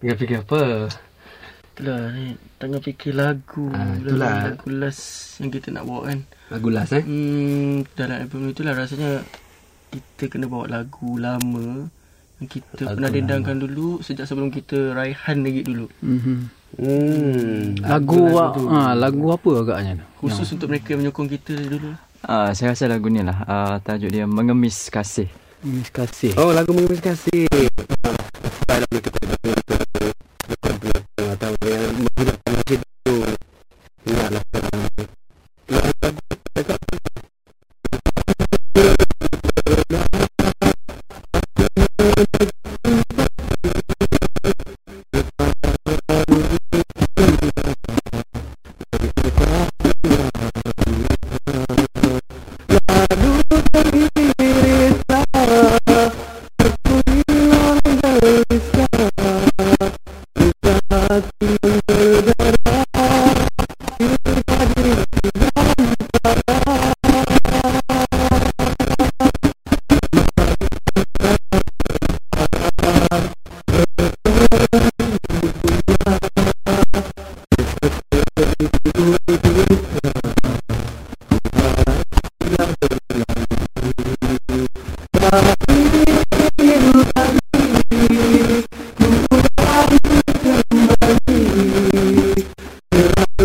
Tengah fikir apa? Itulah ni tengah fikir lagu. Ah, itulah. Lagu, lagu last yang kita nak bawa kan. Lagu last eh? Hmm, dalam album itulah rasanya kita kena bawa lagu lama yang kita Lagu pernah dendangkan dulu sejak sebelum kita raihan lagi dulu. Mhm. Hmm. Lagu wa- ha, lagu apa agaknya? Khusus untuk mereka yang menyokong kita dulu. Ah, saya rasa lagu ni lah. Ah, tajuk dia Mengemis Kasih. Miss kasih. Oh, lagu mengemis kasih. Baiklah boleh kita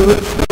good.